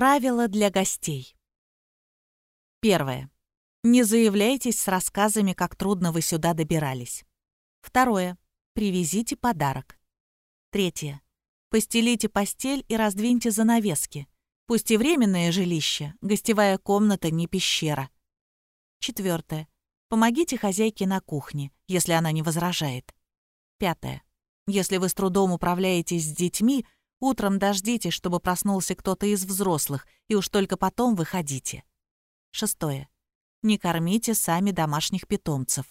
Правила для гостей. Первое. Не заявляйтесь с рассказами, как трудно вы сюда добирались. Второе. Привезите подарок. Третье. Постелите постель и раздвиньте занавески. Пусть и временное жилище, гостевая комната не пещера. Четвертое. Помогите хозяйке на кухне, если она не возражает. Пятое. Если вы с трудом управляетесь с детьми, утром дождитесь, чтобы проснулся кто-то из взрослых, и уж только потом выходите. Шестое. Не кормите сами домашних питомцев.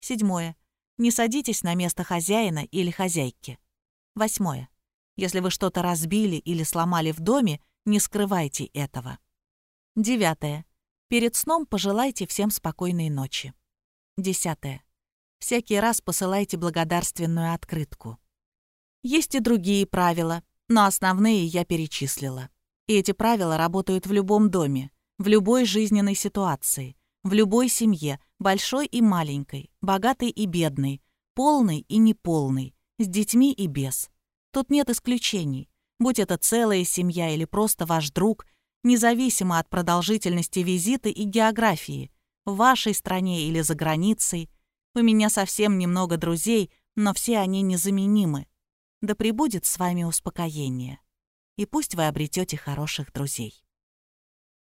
Седьмое. Не садитесь на место хозяина или хозяйки. Восьмое. Если вы что-то разбили или сломали в доме, не скрывайте этого. Девятое. Перед сном пожелайте всем спокойной ночи. Десятое. Всякий раз посылайте благодарственную открытку. Есть и другие правила, но основные я перечислила. И эти правила работают в любом доме, в любой жизненной ситуации, в любой семье, большой и маленькой, богатой и бедной, полной и неполной, с детьми и без. Тут нет исключений. Будь это целая семья или просто ваш друг, независимо от продолжительности визита и географии, в вашей стране или за границей. У меня совсем немного друзей, но все они незаменимы. Да пребудет с вами успокоение. И пусть вы обретете хороших друзей.